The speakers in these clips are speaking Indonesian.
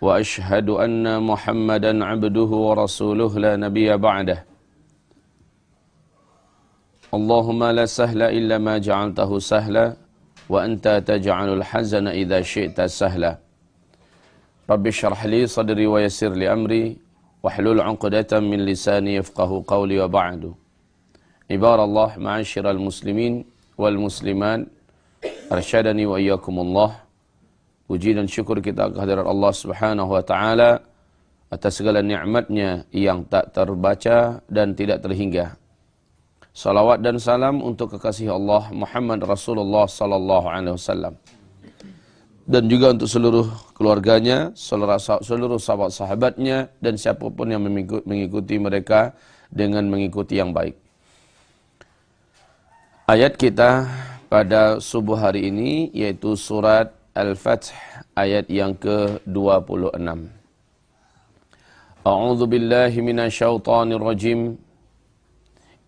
وأشهد أن محمدا عبده ورسوله لا نبي بعده. اللهم لا سهل إلا ما جعلته سهلا وأنت تجعل الحزن إذا شئت سهلا. رب اشرح لي صدري ويسر لي أمري واحلل عقدة من لساني يفقه قولي وبعد. عباد الله معاشر المسلمين والمسلمات أرشدني وإياكم الله. Puji dan syukur kita kehadirat Allah Subhanahu wa taala atas segala nikmatnya yang tak terbaca dan tidak terhingga. Salawat dan salam untuk kekasih Allah Muhammad Rasulullah sallallahu alaihi wasallam. Dan juga untuk seluruh keluarganya, seluruh sahabat-sahabatnya dan siapa pun yang mengikuti mereka dengan mengikuti yang baik. Ayat kita pada subuh hari ini yaitu surat Al-Fath ayat yang ke-26. A'udzu billahi minasyaitonir rajim.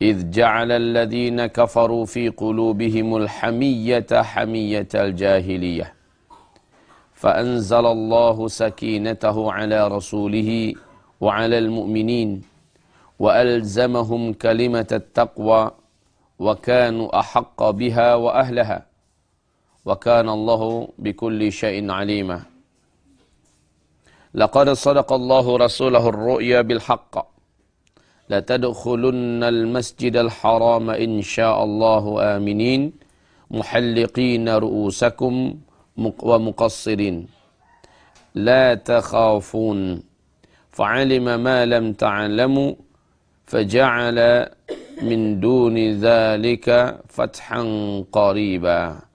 إذ جعل الذين كفروا في قلوبهم الحمية حمية الجاهلية فأنزل الله سكينته على رسوله وعلى المؤمنين وألزمهم كلمة التقوى وكانوا أحق بها وأهلها وكان الله بكل شيء عليما. لقد صدق الله رسوله الرؤيا بالحق. لتدخلن المسجد الحرام إن شاء الله آمنين محلقين رؤوسكم ومقصرين. لا تخافون. فعلم ما لم تعلموا فجعل من دون ذلك فتحا قريبا.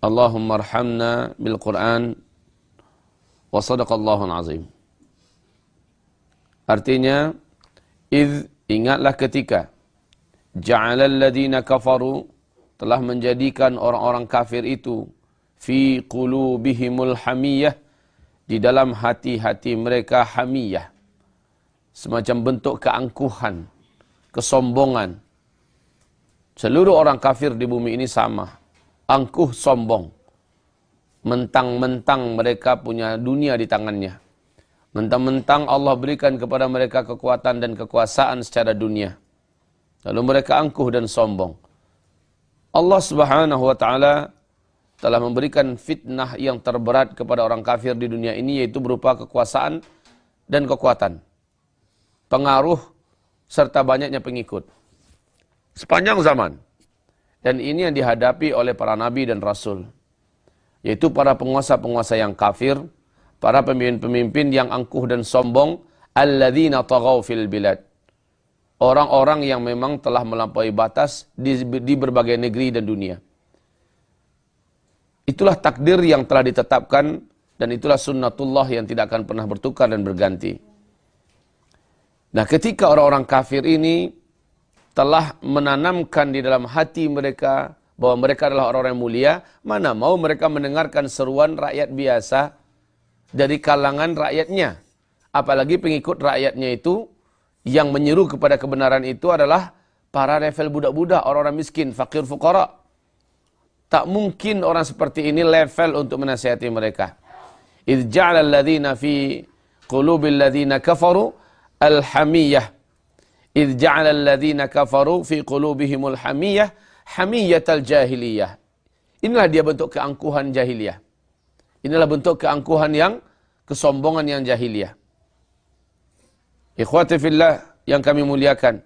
Allahumma arhamna bil Quran wa sadaqallahu azim. Artinya, id ingatlah ketika ja'alal ladina kafaru telah menjadikan orang-orang kafir itu fi qulubihimul hamiyah di dalam hati-hati mereka hamiyah. Semacam bentuk keangkuhan kesombongan. Seluruh orang kafir di bumi ini sama angkuh sombong. Mentang-mentang mereka punya dunia di tangannya. Mentang-mentang Allah berikan kepada mereka kekuatan dan kekuasaan secara dunia. Lalu mereka angkuh dan sombong. Allah subhanahu wa ta'ala telah memberikan fitnah yang terberat kepada orang kafir di dunia ini yaitu berupa kekuasaan dan kekuatan. Pengaruh serta banyaknya pengikut. Sepanjang zaman. Dan ini yang dihadapi oleh para nabi dan rasul. Yaitu para penguasa-penguasa yang kafir, para pemimpin-pemimpin yang angkuh dan sombong, alladzina taghaw fil bilad. Orang-orang yang memang telah melampaui batas di, di berbagai negeri dan dunia. Itulah takdir yang telah ditetapkan dan itulah sunnatullah yang tidak akan pernah bertukar dan berganti. Nah ketika orang-orang kafir ini telah menanamkan di dalam hati mereka bahwa mereka adalah orang-orang mulia, mana mau mereka mendengarkan seruan rakyat biasa dari kalangan rakyatnya. Apalagi pengikut rakyatnya itu yang menyeru kepada kebenaran itu adalah para level budak-budak, orang-orang miskin, fakir, fukara. Tak mungkin orang seperti ini level untuk menasihati mereka. Idh ja'ala fi qulubil ladhina kafaru al-hamiyah idh ja'ala alladhina kafaru fi qulubihimul hamiyah hamiyatal jahiliyah. Inilah dia bentuk keangkuhan jahiliyah. Inilah bentuk keangkuhan yang kesombongan yang jahiliyah. Ikhwati fillah yang kami muliakan.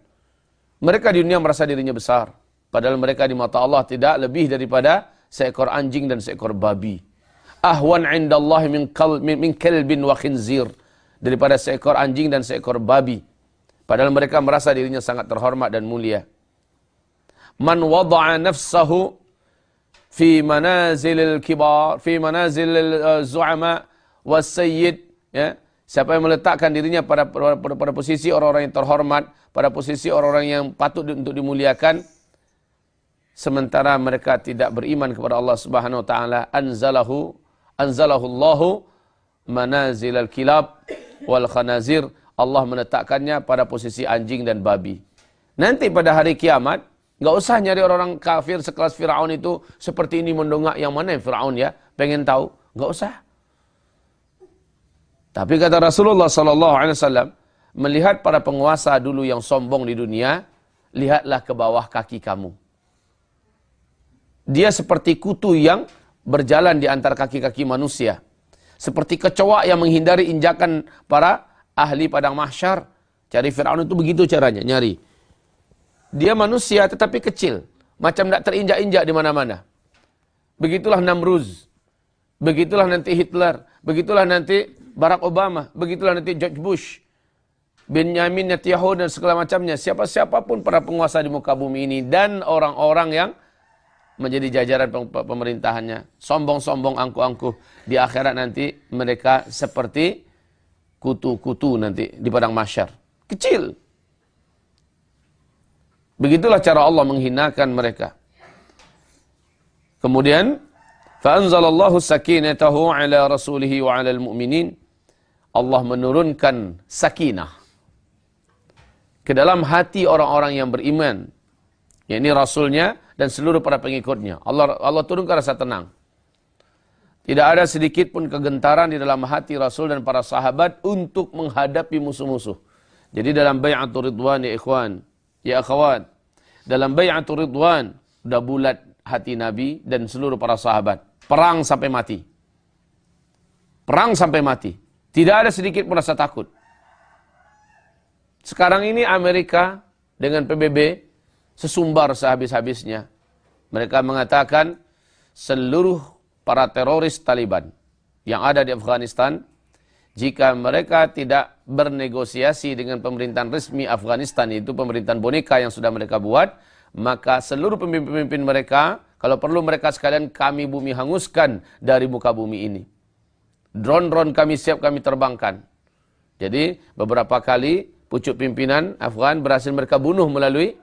Mereka di dunia merasa dirinya besar. Padahal mereka di mata Allah tidak lebih daripada seekor anjing dan seekor babi. Ahwan indallahi min, kal, min, min kelbin wa khinzir. Daripada seekor anjing dan seekor babi. Padahal mereka merasa dirinya sangat terhormat dan mulia. Man wada'a nafsahu fi manazilil kibar, fi manazilil uh, zu'ama was sayyid, ya. Siapa yang meletakkan dirinya pada, pada, pada posisi orang-orang yang terhormat, pada posisi orang-orang yang patut untuk dimuliakan, sementara mereka tidak beriman kepada Allah Subhanahu wa taala, anzalahu anzalahu Allahu manazilal kilab wal khanazir. Allah menetapkannya pada posisi anjing dan babi. Nanti pada hari kiamat, nggak usah nyari orang-orang kafir sekelas Firaun itu seperti ini mendongak yang mana yang Firaun ya, pengen tahu, nggak usah. Tapi kata Rasulullah sallallahu alaihi wasallam, melihat para penguasa dulu yang sombong di dunia, lihatlah ke bawah kaki kamu. Dia seperti kutu yang berjalan di antara kaki-kaki manusia. Seperti kecoa yang menghindari injakan para ahli padang mahsyar. Cari Fir'aun itu begitu caranya, nyari. Dia manusia tetapi kecil. Macam tidak terinjak-injak di mana-mana. Begitulah Namruz. Begitulah nanti Hitler. Begitulah nanti Barack Obama, begitulah nanti George Bush, Benjamin Netanyahu dan segala macamnya. Siapa-siapapun para penguasa di muka bumi ini dan orang-orang yang menjadi jajaran pemerintahannya. Sombong-sombong angku-angku. Di akhirat nanti mereka seperti kutu-kutu nanti di padang mahsyar. Kecil. Begitulah cara Allah menghinakan mereka. Kemudian فَأَنْزَلَ اللَّهُ ala عَلَى رَسُولِهِ وَعَلَى الْمُؤْمِنِينَ Allah menurunkan sakinah ke dalam hati orang-orang yang beriman. Ya, ini rasulnya dan seluruh para pengikutnya. Allah Allah turunkan rasa tenang. Tidak ada sedikit pun kegentaran di dalam hati Rasul dan para sahabat untuk menghadapi musuh-musuh. Jadi dalam bay'atul ridwan ya ikhwan, ya akhwat. Dalam bay'atul ridwan sudah bulat hati Nabi dan seluruh para sahabat. Perang sampai mati. Perang sampai mati. Tidak ada sedikit pun rasa takut. Sekarang ini Amerika dengan PBB sesumbar sehabis-habisnya. Mereka mengatakan seluruh para teroris Taliban yang ada di Afghanistan, jika mereka tidak bernegosiasi dengan pemerintahan resmi Afghanistan, itu pemerintahan boneka yang sudah mereka buat, maka seluruh pemimpin-pemimpin mereka, kalau perlu mereka sekalian kami bumi hanguskan dari muka bumi ini. Drone-drone kami siap kami terbangkan. Jadi beberapa kali pucuk pimpinan Afghan berhasil mereka bunuh melalui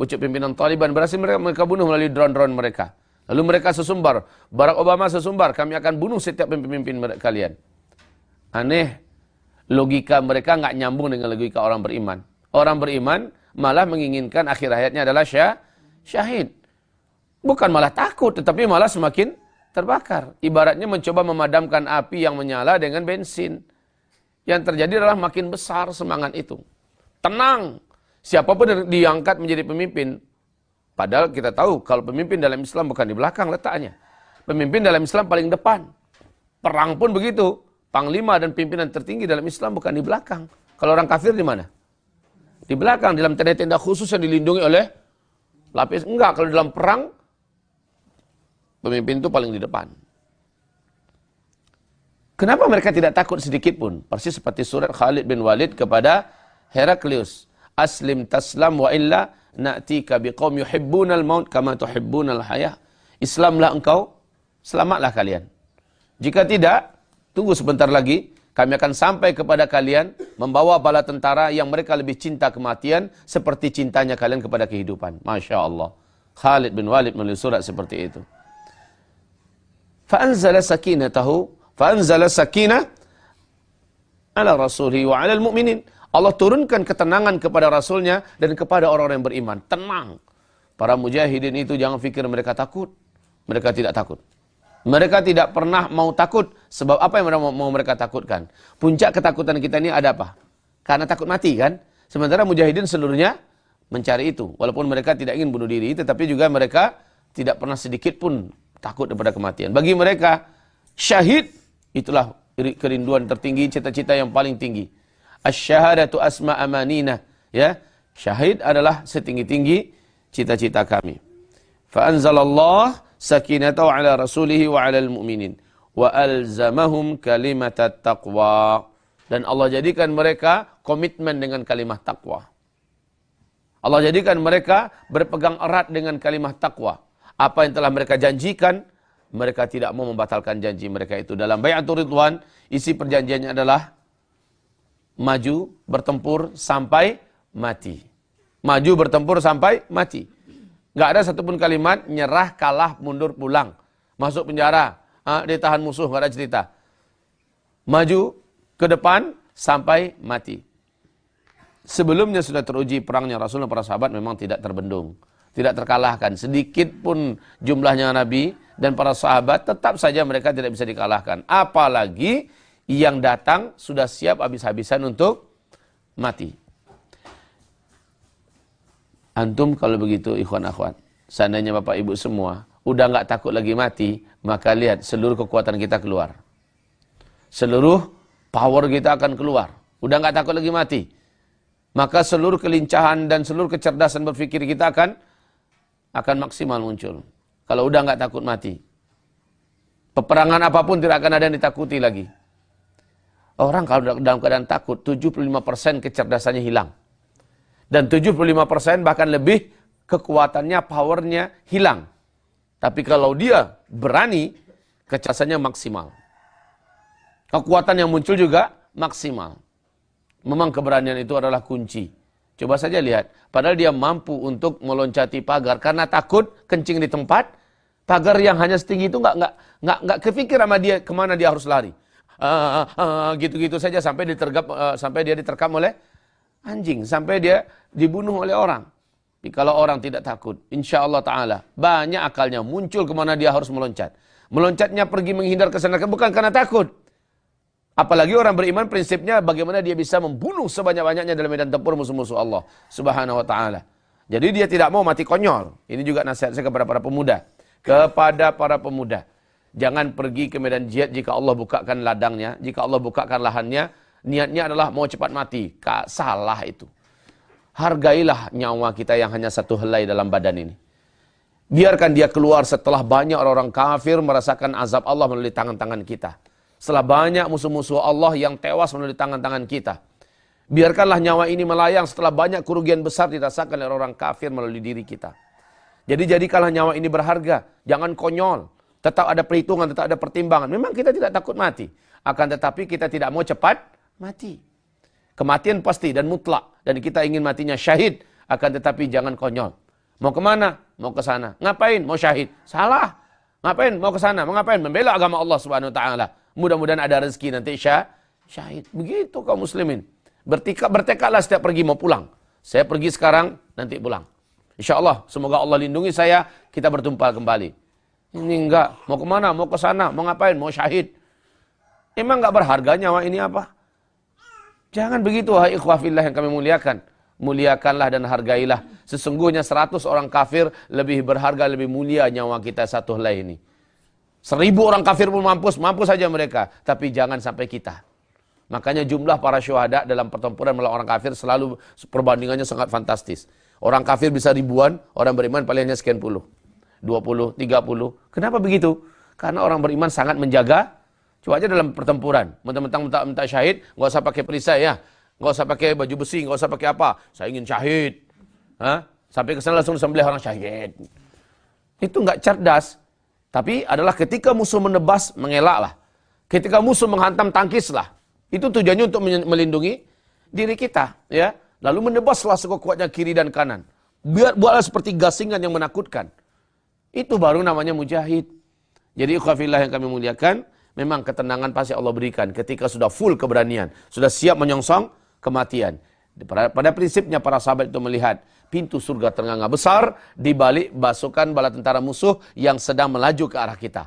pucuk pimpinan Taliban berhasil mereka, mereka bunuh melalui drone-drone mereka. Lalu mereka sesumbar, Barack Obama sesumbar, kami akan bunuh setiap pemimpin kalian. Aneh, logika mereka nggak nyambung dengan logika orang beriman. Orang beriman malah menginginkan akhir hayatnya adalah syah, syahid. Bukan malah takut, tetapi malah semakin terbakar. Ibaratnya mencoba memadamkan api yang menyala dengan bensin. Yang terjadi adalah makin besar semangat itu. Tenang. Siapa pun diangkat menjadi pemimpin. Padahal kita tahu kalau pemimpin dalam Islam bukan di belakang letaknya. Pemimpin dalam Islam paling depan. Perang pun begitu. Panglima dan pimpinan tertinggi dalam Islam bukan di belakang. Kalau orang kafir di mana? Di belakang, dalam tenda-tenda khusus yang dilindungi oleh lapis. Enggak, kalau dalam perang Pemimpin itu paling di depan. Kenapa mereka tidak takut sedikit pun? Persis seperti surat Khalid bin Walid kepada Heraklius. Aslim taslam wa illa na'tika biqaum yuhibbunal maut kama tuhibbunal hayah. Islamlah engkau, selamatlah kalian. Jika tidak, tunggu sebentar lagi, kami akan sampai kepada kalian membawa bala tentara yang mereka lebih cinta kematian seperti cintanya kalian kepada kehidupan. Masya Allah. Khalid bin Walid menulis surat seperti itu. Fa'anzala sakinatahu, fa'anzala sakinah ala rasulihi wa ala al-mu'minin. Allah turunkan ketenangan kepada Rasulnya dan kepada orang-orang yang beriman. Tenang. Para mujahidin itu jangan fikir mereka takut. Mereka tidak takut. Mereka tidak pernah mau takut. Sebab apa yang mau mereka takutkan? Puncak ketakutan kita ini ada apa? Karena takut mati kan? Sementara mujahidin seluruhnya mencari itu. Walaupun mereka tidak ingin bunuh diri, tetapi juga mereka tidak pernah sedikit pun takut daripada kematian. Bagi mereka, syahid itulah kerinduan tertinggi, cita-cita yang paling tinggi. Asyhadatu asma amanina, ya. Syahid adalah setinggi-tinggi cita-cita kami. Fa anzalallah sakinatahu ala rasulihi wa ala wa alzamahum kalimat taqwa. Dan Allah jadikan mereka komitmen dengan kalimat takwa. Allah jadikan mereka berpegang erat dengan kalimat takwa apa yang telah mereka janjikan, mereka tidak mau membatalkan janji mereka itu. Dalam bayatul ridwan, isi perjanjiannya adalah maju bertempur sampai mati. Maju bertempur sampai mati. Nggak ada satupun kalimat nyerah, kalah, mundur, pulang. Masuk penjara, ah, ditahan musuh, nggak ada cerita. Maju ke depan sampai mati. Sebelumnya sudah teruji perangnya Rasul dan para sahabat memang tidak terbendung. Tidak terkalahkan. Sedikit pun jumlahnya Nabi dan para sahabat tetap saja mereka tidak bisa dikalahkan. Apalagi yang datang sudah siap habis-habisan untuk mati. Antum kalau begitu ikhwan akhwat, seandainya Bapak Ibu semua udah nggak takut lagi mati, maka lihat seluruh kekuatan kita keluar. Seluruh power kita akan keluar. Udah nggak takut lagi mati. Maka seluruh kelincahan dan seluruh kecerdasan berpikir kita akan akan maksimal muncul. Kalau udah nggak takut mati. Peperangan apa pun tidak akan ada yang ditakuti lagi. Orang kalau dalam keadaan takut, 75% kecerdasannya hilang. Dan 75% bahkan lebih kekuatannya, powernya hilang. Tapi kalau dia berani, kecerdasannya maksimal. Kekuatan yang muncul juga maksimal. Memang keberanian itu adalah kunci. Coba saja lihat. Padahal dia mampu untuk meloncati pagar karena takut kencing di tempat. Pagar yang hanya setinggi itu nggak nggak kepikir sama dia ke mana dia harus lari. Ah, ah, ah, gitu-gitu uh, saja sampai ditergap uh, sampai dia diterkam oleh anjing sampai dia dibunuh oleh orang. Tapi kalau orang tidak takut, insya Allah Ta'ala, banyak akalnya muncul ke mana dia harus meloncat. Meloncatnya pergi menghindar ke sana, bukan karena takut. Apalagi orang beriman prinsipnya bagaimana dia bisa membunuh sebanyak-banyaknya dalam medan tempur musuh-musuh Allah Subhanahu wa taala. Jadi dia tidak mau mati konyol. Ini juga nasihat saya kepada para pemuda. Kepada para pemuda. Jangan pergi ke medan jihad jika Allah bukakan ladangnya, jika Allah bukakan lahannya, niatnya adalah mau cepat mati. Kak, salah itu. Hargailah nyawa kita yang hanya satu helai dalam badan ini. Biarkan dia keluar setelah banyak orang-orang kafir merasakan azab Allah melalui tangan-tangan kita. Setelah banyak musuh-musuh Allah yang tewas melalui tangan-tangan kita. Biarkanlah nyawa ini melayang setelah banyak kerugian besar dirasakan oleh orang kafir melalui diri kita. Jadi jadikanlah nyawa ini berharga. Jangan konyol. Tetap ada perhitungan, tetap ada pertimbangan. Memang kita tidak takut mati. Akan tetapi kita tidak mau cepat mati. Kematian pasti dan mutlak. Dan kita ingin matinya syahid. Akan tetapi jangan konyol. Mau ke mana? Mau ke sana. Ngapain? Mau syahid. Salah. Ngapain? Mau ke sana. Mau ngapain? Membela agama Allah subhanahu wa ta'ala. Mudah-mudahan ada rezeki nanti syah, syahid. Begitu kaum muslimin. Bertekad, bertekadlah setiap pergi mau pulang. Saya pergi sekarang, nanti pulang. Insya Allah, semoga Allah lindungi saya, kita bertumpah kembali. Ini enggak, mau ke mana, mau ke sana, mau ngapain, mau syahid. Emang enggak berharga nyawa ini apa? Jangan begitu wahai ikhwafillah yang kami muliakan. Muliakanlah dan hargailah. Sesungguhnya seratus orang kafir lebih berharga, lebih mulia nyawa kita satu helai ini. Seribu orang kafir pun mampus, mampus saja mereka. Tapi jangan sampai kita. Makanya jumlah para syuhada dalam pertempuran melawan orang kafir selalu perbandingannya sangat fantastis. Orang kafir bisa ribuan, orang beriman paling hanya sekian puluh. Dua puluh, tiga puluh. Kenapa begitu? Karena orang beriman sangat menjaga aja dalam pertempuran, mentang-mentang minta, minta syahid, nggak usah pakai perisai ya, nggak usah pakai baju besi, nggak usah pakai apa. Saya ingin syahid, Hah? sampai ke sana langsung sembelih orang syahid. Itu nggak cerdas. Tapi adalah ketika musuh menebas, mengelaklah. Ketika musuh menghantam, tangkislah. Itu tujuannya untuk melindungi diri kita, ya. Lalu menebaslah sekuatnya kiri dan kanan. Biar buatlah seperti gasingan yang menakutkan. Itu baru namanya mujahid. Jadi ikhwafillah yang kami muliakan, memang ketenangan pasti Allah berikan ketika sudah full keberanian, sudah siap menyongsong kematian. Pada prinsipnya para sahabat itu melihat pintu surga ternganga besar di balik pasukan bala tentara musuh yang sedang melaju ke arah kita.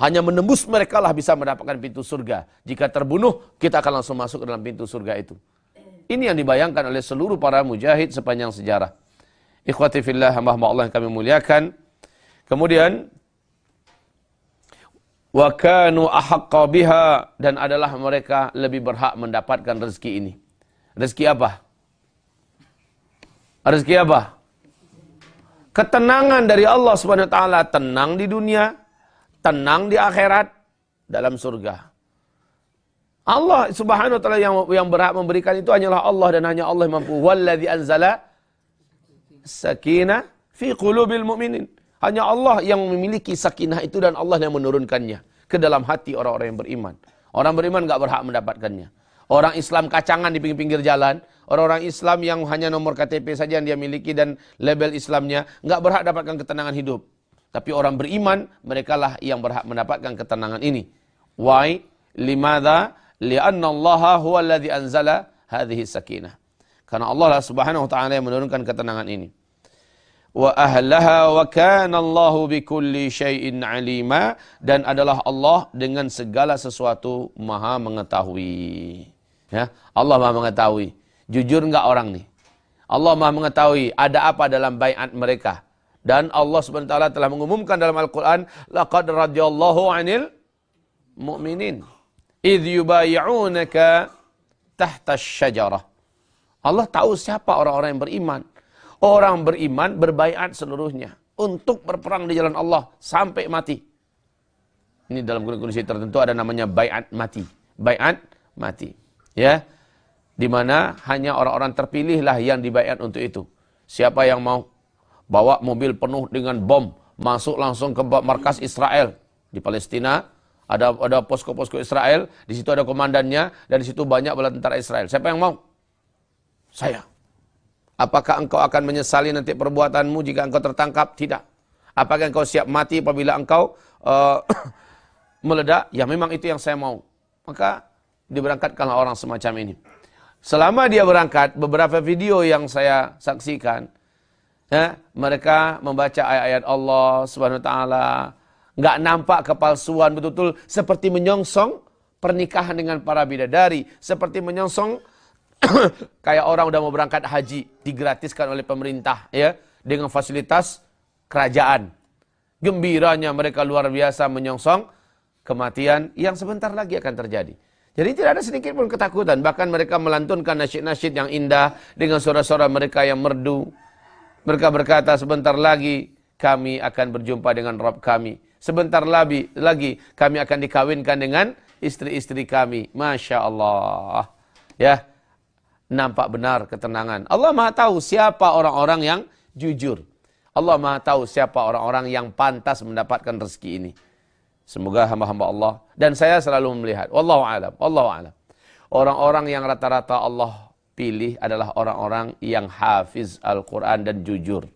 Hanya menembus mereka lah bisa mendapatkan pintu surga. Jika terbunuh, kita akan langsung masuk ke dalam pintu surga itu. Ini yang dibayangkan oleh seluruh para mujahid sepanjang sejarah. Ikhwati fillah, hamba Allah yang kami muliakan. Kemudian wa kanu ahaqqa biha dan adalah mereka lebih berhak mendapatkan rezeki ini. Rezeki apa? Rezeki apa? Ketenangan dari Allah Subhanahu wa taala, tenang di dunia, tenang di akhirat dalam surga. Allah Subhanahu wa taala yang yang berhak memberikan itu hanyalah Allah dan hanya Allah yang mampu. Wallazi anzala sakinah fi qulubil mu'minin. Hanya Allah yang memiliki sakinah itu dan Allah yang menurunkannya ke dalam hati orang-orang yang beriman. Orang beriman gak berhak mendapatkannya. Orang Islam kacangan di pinggir-pinggir jalan. Orang-orang Islam yang hanya nomor KTP saja yang dia miliki dan label Islamnya. nggak berhak dapatkan ketenangan hidup. Tapi orang beriman, mereka lah yang berhak mendapatkan ketenangan ini. Why? Limada? Lianna Allah huwa alladhi anzala hadhihi sakinah. Karena Allah lah subhanahu wa ta'ala yang menurunkan ketenangan ini. Wa ahlaha wa kana Allah bikulli syai'in alima. Dan adalah Allah dengan segala sesuatu maha mengetahui. Ya, Allah maha mengetahui. Jujur enggak orang nih? Allah maha mengetahui ada apa dalam bayat mereka. Dan Allah SWT telah mengumumkan dalam Al-Quran, Laqad radiyallahu anil mu'minin. Idh yubayi'unaka tahta syajarah. Allah tahu siapa orang-orang yang beriman. Orang beriman berbaiat seluruhnya. Untuk berperang di jalan Allah sampai mati. Ini dalam kondisi tertentu ada namanya baiat mati. Baiat mati. Ya. Di mana hanya orang-orang terpilihlah yang dibaiat untuk itu. Siapa yang mau bawa mobil penuh dengan bom, masuk langsung ke markas Israel di Palestina. Ada ada posko-posko Israel, di situ ada komandannya dan di situ banyak bala tentara Israel. Siapa yang mau? Saya. Apakah engkau akan menyesali nanti perbuatanmu jika engkau tertangkap? Tidak. Apakah engkau siap mati apabila engkau uh, meledak? Ya memang itu yang saya mau. Maka diberangkatkanlah orang semacam ini. Selama dia berangkat, beberapa video yang saya saksikan, ya, mereka membaca ayat-ayat Allah Subhanahu wa taala, nggak nampak kepalsuan betul-betul seperti menyongsong pernikahan dengan para bidadari, seperti menyongsong kayak orang udah mau berangkat haji digratiskan oleh pemerintah ya dengan fasilitas kerajaan. Gembiranya mereka luar biasa menyongsong kematian yang sebentar lagi akan terjadi. Jadi tidak ada sedikit pun ketakutan. Bahkan mereka melantunkan nasyid-nasyid yang indah dengan suara-suara mereka yang merdu. Mereka berkata sebentar lagi kami akan berjumpa dengan Rabb kami. Sebentar lagi, lagi kami akan dikawinkan dengan istri-istri kami. Masya Allah. Ya, nampak benar ketenangan. Allah maha tahu siapa orang-orang yang jujur. Allah maha tahu siapa orang-orang yang pantas mendapatkan rezeki ini. Semoga hamba-hamba Allah. Dan saya selalu melihat. Wallahu alam. Wallahu alam. Orang-orang yang rata-rata Allah pilih adalah orang-orang yang hafiz Al-Quran dan jujur.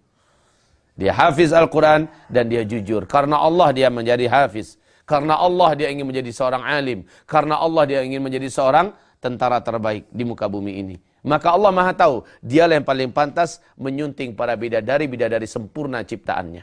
Dia hafiz Al-Quran dan dia jujur. Karena Allah dia menjadi hafiz. Karena Allah dia ingin menjadi seorang alim. Karena Allah dia ingin menjadi seorang tentara terbaik di muka bumi ini. Maka Allah maha tahu, dialah yang paling pantas menyunting para bidadari-bidadari sempurna ciptaannya.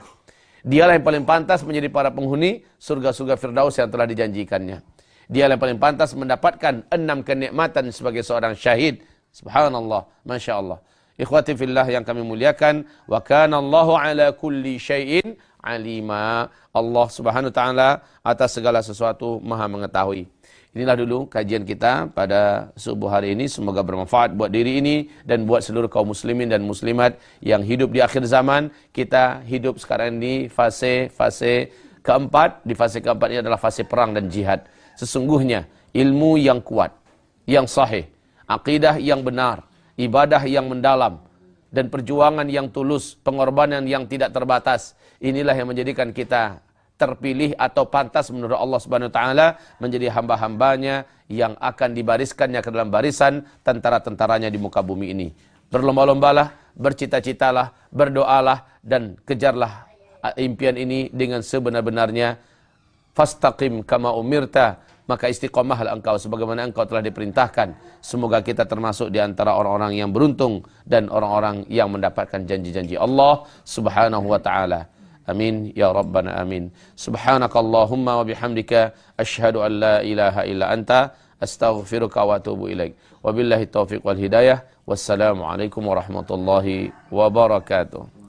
Dialah yang paling pantas menjadi para penghuni surga-surga Firdaus yang telah dijanjikannya. Dialah yang paling pantas mendapatkan enam kenikmatan sebagai seorang syahid Subhanallah, Masya Allah. Ikhwati fillah yang kami muliakan. Wa kana Allahu ala kulli syai'in alima. Allah subhanahu ta'ala atas segala sesuatu maha mengetahui. Inilah dulu kajian kita pada subuh hari ini. Semoga bermanfaat buat diri ini dan buat seluruh kaum muslimin dan muslimat yang hidup di akhir zaman. Kita hidup sekarang di fase-fase keempat. Di fase keempat ini adalah fase perang dan jihad. Sesungguhnya ilmu yang kuat, yang sahih, akidah yang benar, ibadah yang mendalam, dan perjuangan yang tulus, pengorbanan yang tidak terbatas. Inilah yang menjadikan kita terpilih atau pantas menurut Allah Subhanahu wa taala menjadi hamba-hambanya yang akan dibariskannya ke dalam barisan tentara-tentaranya di muka bumi ini. Berlomba-lombalah, bercita-citalah, berdoalah dan kejarlah impian ini dengan sebenar-benarnya. Fastaqim kama umirta maka istiqomahlah engkau sebagaimana engkau telah diperintahkan. Semoga kita termasuk di antara orang-orang yang beruntung dan orang-orang yang mendapatkan janji-janji Allah Subhanahu wa taala. Amin ya rabbana amin. Subhanakallahumma wa bihamdika asyhadu an la ilaha illa anta astaghfiruka wa atubu ilaik. Wabillahi taufiq wal hidayah. Wassalamu alaikum warahmatullahi wabarakatuh.